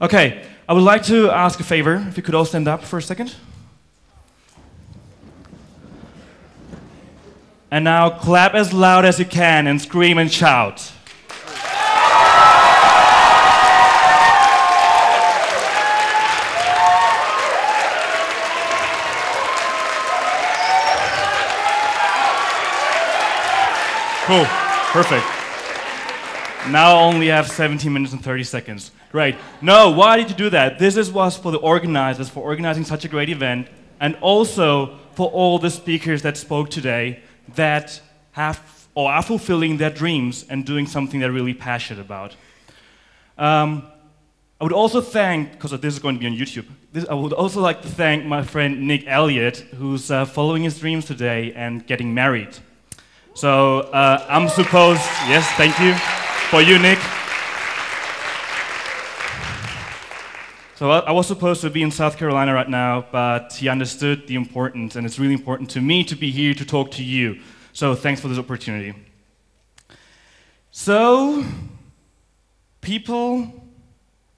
Okay, I would like to ask a favor. If you could all stand up for a second. And now clap as loud as you can and scream and shout. Cool, perfect. Now I only have 17 minutes and 30 seconds. Great. No, why did you do that? This is, was for the organizers, for organizing such a great event, and also for all the speakers that spoke today that have or are fulfilling their dreams and doing something they're really passionate about. Um, I would also thank, because this is going to be on YouTube, this, I would also like to thank my friend Nick Elliott, who's uh, following his dreams today and getting married. So uh, I'm supposed, yes, thank you for you, Nick. So I was supposed to be in South Carolina right now, but he understood the importance, and it's really important to me to be here to talk to you. So thanks for this opportunity. So, people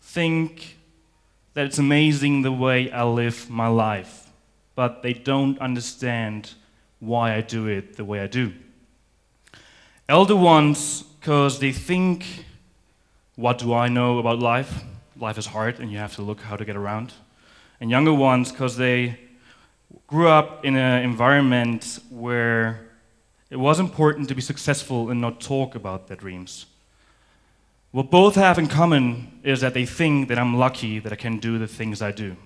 think that it's amazing the way I live my life, but they don't understand why I do it the way I do. Elder ones, because they think, what do I know about life? Life is hard and you have to look how to get around. And younger ones, because they grew up in an environment where it was important to be successful and not talk about their dreams. What both have in common is that they think that I'm lucky that I can do the things I do.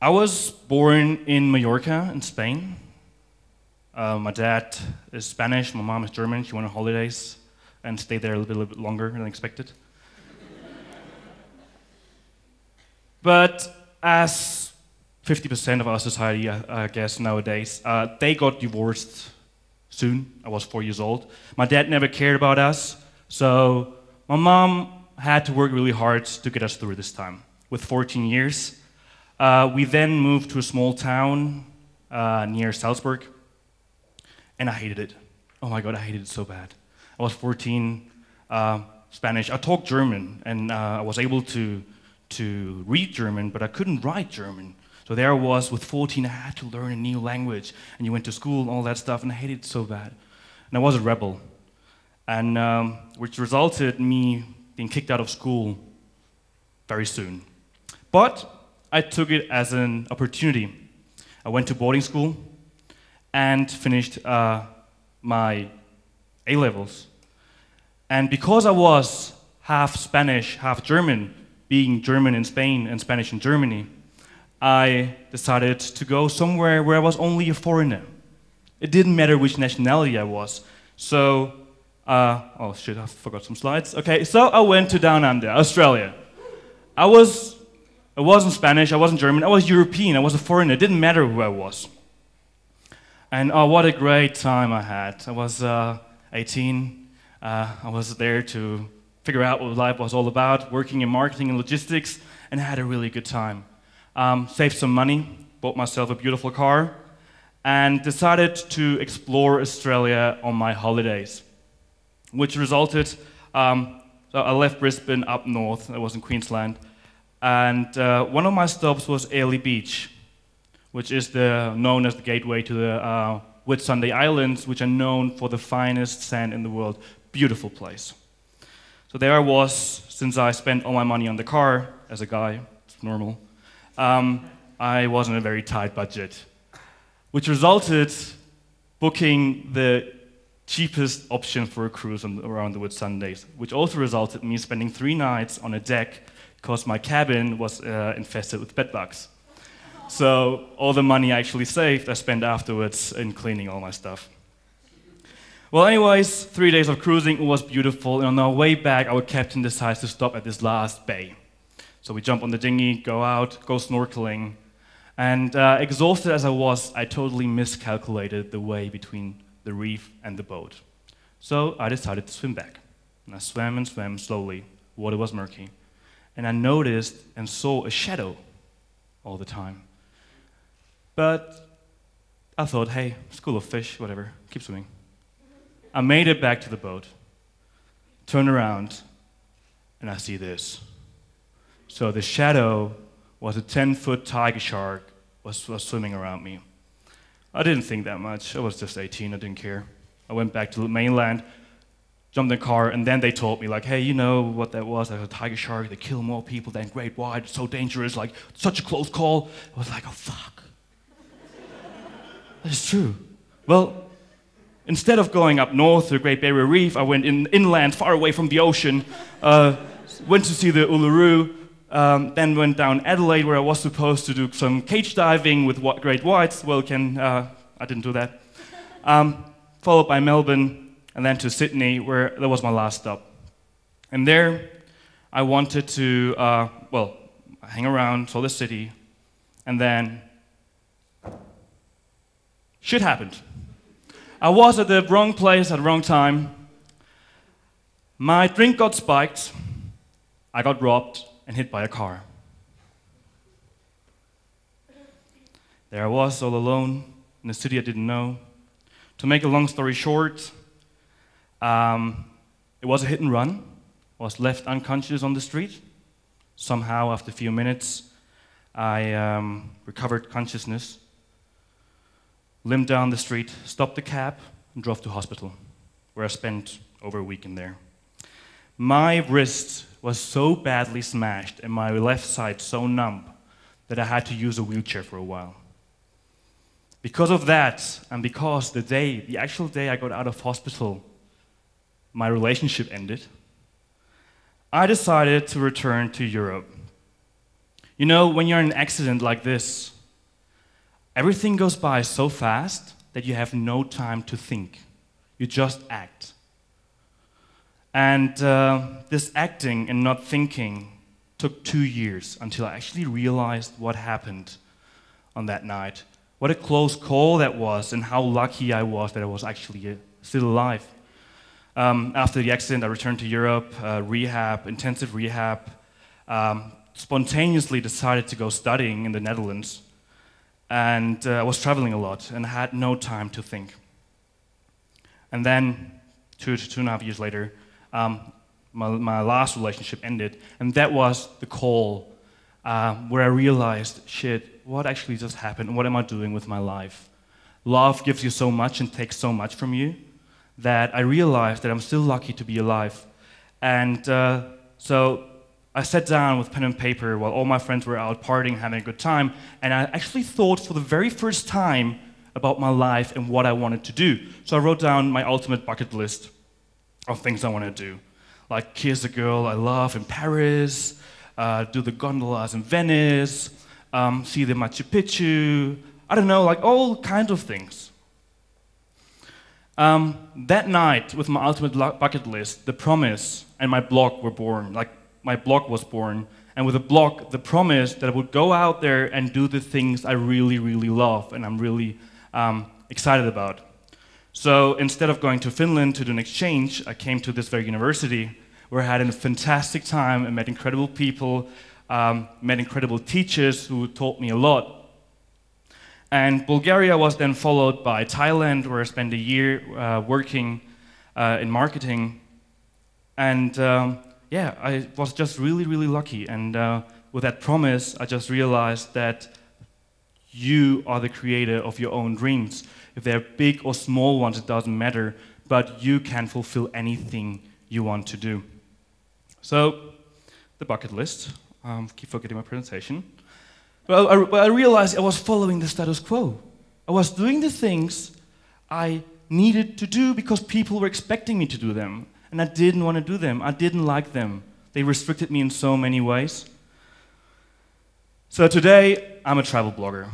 I was born in Mallorca, in Spain. Uh, my dad is Spanish, my mom is German. She went on holidays and stayed there a little bit, longer than expected. but as 50% of our society, I, I guess, nowadays, uh, they got divorced soon. I was four years old. My dad never cared about us, so my mom had to work really hard to get us through this time. With 14 years, uh, we then moved to a small town uh, near Salzburg and I hated it. Oh my God, I hated it so bad. I was 14, uh, Spanish. I talked German, and uh, I was able to, to read German, but I couldn't write German. So there I was with 14, I had to learn a new language, and you went to school and all that stuff, and I hated it so bad. And I was a rebel, and um, which resulted in me being kicked out of school very soon. But I took it as an opportunity. I went to boarding school, and finished uh, my A levels. And because I was half Spanish, half German, being German in Spain and Spanish in Germany, I decided to go somewhere where I was only a foreigner. It didn't matter which nationality I was. So, uh, oh shit, I forgot some slides. Okay, so I went to Down Under, Australia. I was, I wasn't Spanish, I wasn't German, I was European, I was a foreigner. It didn't matter who I was. And oh, what a great time I had. I was uh, 18. Uh, I was there to figure out what life was all about, working in marketing and logistics, and had a really good time. Um, saved some money, bought myself a beautiful car, and decided to explore Australia on my holidays, which resulted. Um, so I left Brisbane up north, I was in Queensland, and uh, one of my stops was Airlie Beach which is the, known as the gateway to the uh, Whitsunday Islands, which are known for the finest sand in the world. Beautiful place. So there I was, since I spent all my money on the car, as a guy, it's normal, um, I was on a very tight budget, which resulted booking the cheapest option for a cruise on, around the Whitsundays, which also resulted me spending three nights on a deck because my cabin was uh, infested with bedbugs. So all the money I actually saved, I spent afterwards in cleaning all my stuff. Well, anyways, three days of cruising was beautiful, and on our way back, our captain decides to stop at this last bay. So we jump on the dinghy, go out, go snorkeling, and uh, exhausted as I was, I totally miscalculated the way between the reef and the boat. So I decided to swim back. And I swam and swam slowly. Water was murky. And I noticed and saw a shadow all the time. But I thought, hey, school of fish, whatever, keep swimming. I made it back to the boat. turn around, and I see this. So the shadow was a 10 foot tiger shark was, was swimming around me. I didn't think that much. I was just 18, I didn't care. I went back to the mainland, jumped in the car, and then they told me, like, hey, you know what that was? Like a tiger shark, they kill more people than great white, it's so dangerous, like, such a close call. I was like, oh, fuck. That is true. Well, instead of going up north to the Great Barrier Reef, I went in, inland, far away from the ocean, uh, went to see the Uluru, um, then went down Adelaide, where I was supposed to do some cage diving with great whites. Well, can, uh, I didn't do that. Um, followed by Melbourne, and then to Sydney, where that was my last stop. And there, I wanted to, uh, well, hang around, saw the city, and then shit happened. I was at the wrong place at the wrong time. My drink got spiked. I got robbed and hit by a car. There I was, all alone in a city I didn't know. To make a long story short, um, it was a hit and run. I was left unconscious on the street. Somehow, after a few minutes, I um, recovered consciousness, limped down the street, stopped the cab, and drove to hospital, where I spent over a week in there. My wrist was so badly smashed and my left side so numb that I had to use a wheelchair for a while. Because of that, and because the day, the actual day I got out of hospital, my relationship ended, I decided to return to Europe. You know, when you're in an accident like this, everything goes by so fast that you have no time to think. You just act. And uh, this acting and not thinking took two years until I actually realized what happened on that night. What a close call that was, and how lucky I was that I was actually uh, still alive. Um, after the accident, I returned to Europe, uh, rehab, intensive rehab. Um, spontaneously decided to go studying in the Netherlands. And uh, I was traveling a lot and had no time to think. And then, two to two and a half years later, um, my, my last relationship ended, and that was the call uh, where I realized, shit, what actually just happened? What am I doing with my life? Love gives you so much and takes so much from you that I realized that I'm still lucky to be alive. And uh, so I sat down with pen and paper while all my friends were out partying, having a good time, and I actually thought for the very first time about my life and what I wanted to do. So I wrote down my ultimate bucket list of things I want to do. Like kiss a girl I love in Paris, uh, do the gondolas in Venice, um, see the Machu Picchu, I don't know, like all kinds of things. Um, that night, with my ultimate bucket list, the promise and my blog were born. Like my blog was born, and with the blog, the promise that I would go out there and do the things I really, really love and I'm really um, excited about. So instead of going to Finland to do an exchange, I came to this very university where I had a fantastic time and met incredible people, um, met incredible teachers who taught me a lot. And Bulgaria was then followed by Thailand, where I spent a year uh, working uh, in marketing. And um, yeah, I was just really, really lucky. And uh, with that promise, I just realized that you are the creator of your own dreams. If they're big or small ones, it doesn't matter, but you can fulfill anything you want to do. So, the bucket list. Um, keep forgetting my presentation. Well, I, I realized I was following the status quo. I was doing the things I needed to do because people were expecting me to do them, and I didn't want to do them. I didn't like them. They restricted me in so many ways. So today, I'm a travel blogger.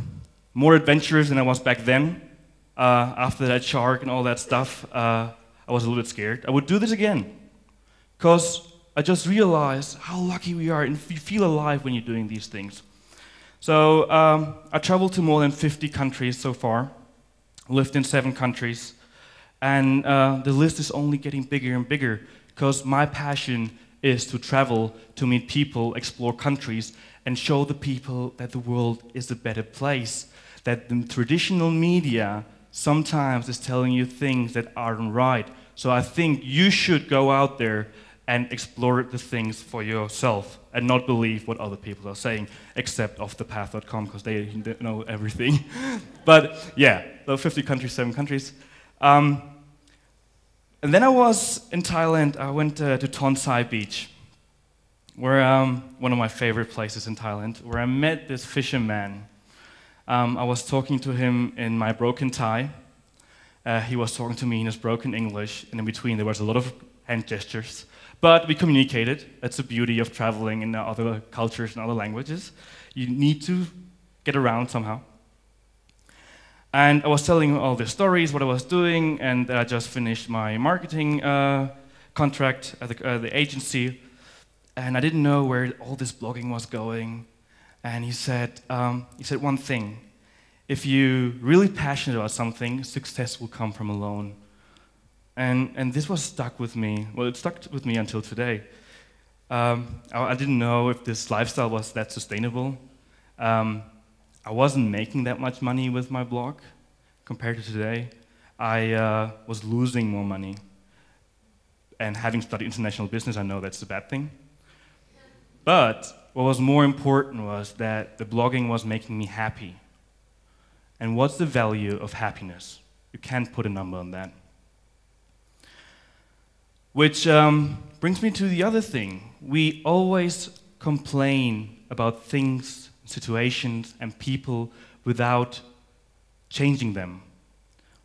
More adventurous than I was back then uh, after that shark and all that stuff, uh, I was a little bit scared. I would do this again because I just realized how lucky we are and you feel alive when you're doing these things. So um, I traveled to more than 50 countries so far, lived in seven countries, and uh, the list is only getting bigger and bigger because my passion is to travel, to meet people, explore countries, and show the people that the world is a better place, that the traditional media sometimes is telling you things that aren't right. So I think you should go out there and explore the things for yourself and not believe what other people are saying, except off the path.com because they know everything. but yeah, 50 countries, seven countries. Um, and then I was in Thailand. I went uh, to Tonsai Beach, where um, one of my favorite places in Thailand, where I met this fisherman. Um, I was talking to him in my broken Thai. Uh, he was talking to me in his broken English, and in between there was a lot of hand gestures. But we communicated. That's the beauty of traveling in other cultures and other languages. You need to get around somehow. And I was telling all the stories, what I was doing, and I just finished my marketing uh, contract at the, uh, the, agency. And I didn't know where all this blogging was going. And he said, um, he said one thing if you're really passionate about something, success will come from alone. And, and this was stuck with me. Well, it stuck with me until today. Um, I, I, didn't know if this lifestyle was that sustainable. Um, I wasn't making that much money with my blog compared to today. I uh, was losing more money. And having studied international business, I know that's a bad thing. But what was more important was that the blogging was making me happy. And what's the value of happiness? You can't put a number on that. Which um, brings me to the other thing. We always complain about things, situations, and people without changing them.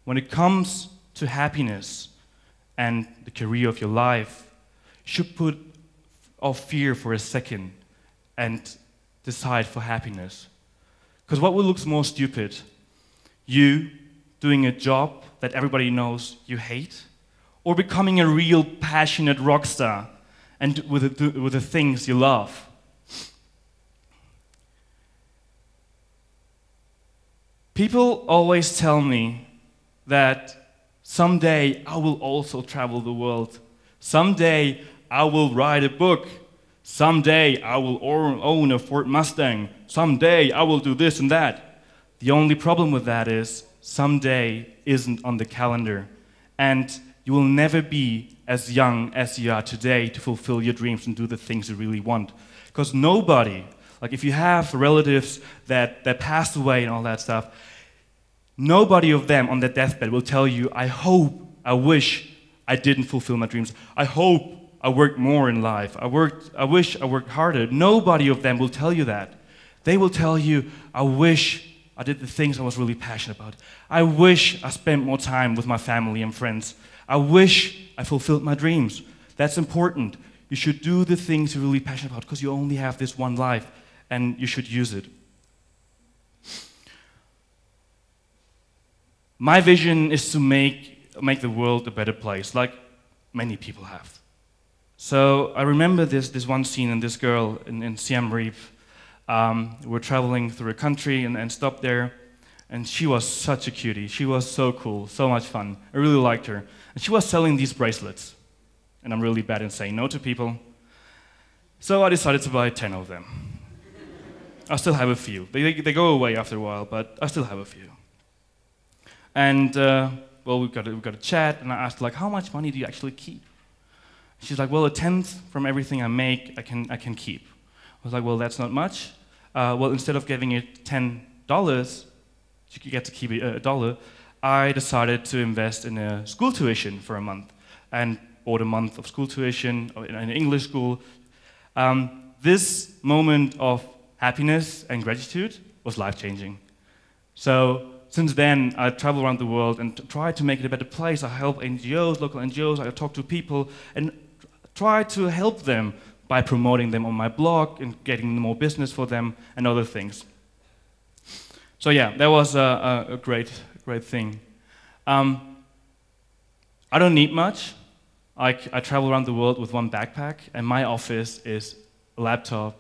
When it comes to happiness and the career of your life, you should put off fear for a second and decide for happiness. Because what looks more stupid? You doing a job that everybody knows you hate, or becoming a real passionate rock star and with the, with the things you love. People always tell me that someday I will also travel the world. Someday I will write a book. Someday I will own a Ford Mustang. Someday I will do this and that. The only problem with that is someday isn't on the calendar. And you will never be as young as you are today to fulfill your dreams and do the things you really want. Because nobody, like if you have relatives that, that passed away and all that stuff, nobody of them on their deathbed will tell you, I hope, I wish I didn't fulfill my dreams. I hope I worked more in life. I, worked, I wish I worked harder. Nobody of them will tell you that. They will tell you, I wish I did the things I was really passionate about. I wish I spent more time with my family and friends. I wish I fulfilled my dreams. That's important. You should do the things you're really passionate about because you only have this one life and you should use it. My vision is to make, make the world a better place, like many people have. So I remember this, this one scene and this girl in, in Siem Reap. Um, we're traveling through a country and, and stopped there, and she was such a cutie. She was so cool, so much fun. I really liked her. And she was selling these bracelets. And I'm really bad in saying no to people. So I decided to buy 10 of them. I still have a few. They, they go away after a while, but I still have a few. And, uh, well, we've got, a, we've got a chat, and I asked, like, how much money do you actually keep? She's like, well, a tenth from everything I make, I can, I can keep. I was like, well, that's not much. Uh, well, instead of giving you $10, you get to keep a dollar. I decided to invest in a school tuition for a month and bought a month of school tuition in an English school. Um, this moment of happiness and gratitude was life changing. So, since then, I travel around the world and try to make it a better place. I help NGOs, local NGOs, I talk to people and try to help them by promoting them on my blog and getting more business for them and other things. So, yeah, that was a, a, great great thing. Um, I don't need much. I, I travel around the world with one backpack, and my office is a laptop,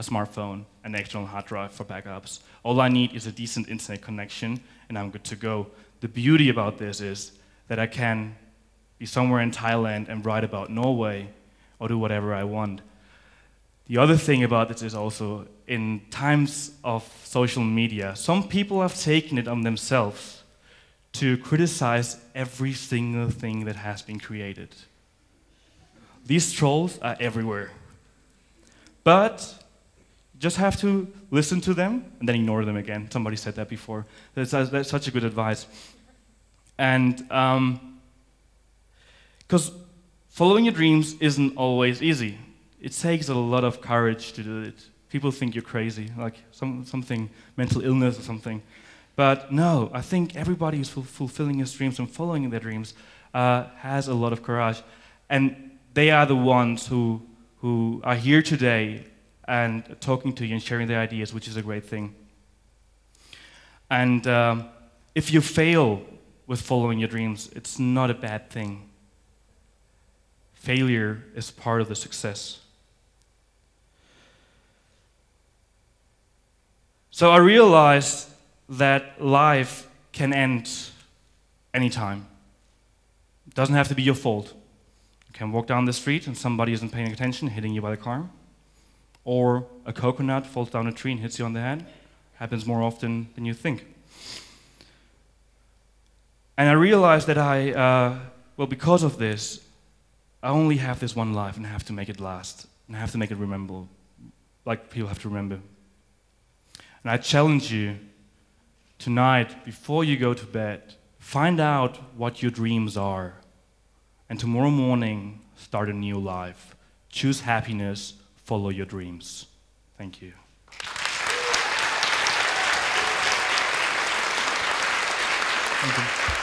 a smartphone, an external hard drive for backups. All I need is a decent internet connection, and I'm good to go. The beauty about this is that I can be somewhere in Thailand and write about Norway or do whatever I want. The other thing about this is also in times of social media, some people have taken it on themselves to criticize every single thing that has been created. These trolls are everywhere. But just have to listen to them and then ignore them again. Somebody said that before. That's, that's such a good advice. And because um, following your dreams isn't always easy, it takes a lot of courage to do it. People think you're crazy, like some, something, mental illness or something. But no, I think everybody who's fulfilling his dreams and following their dreams uh, has a lot of courage. And they are the ones who, who are here today and talking to you and sharing their ideas, which is a great thing. And um, if you fail with following your dreams, it's not a bad thing. Failure is part of the success. So I realized that life can end anytime. It doesn't have to be your fault. You can walk down the street and somebody isn't paying attention, hitting you by the car. Or a coconut falls down a tree and hits you on the head. Happens more often than you think. And I realized that I, uh, well, because of this, I only have this one life and I have to make it last. And I have to make it remember, like people have to remember. And I challenge you tonight, before you go to bed, find out what your dreams are. And tomorrow morning, start a new life. Choose happiness follow your dreams. Thank you. Thank you.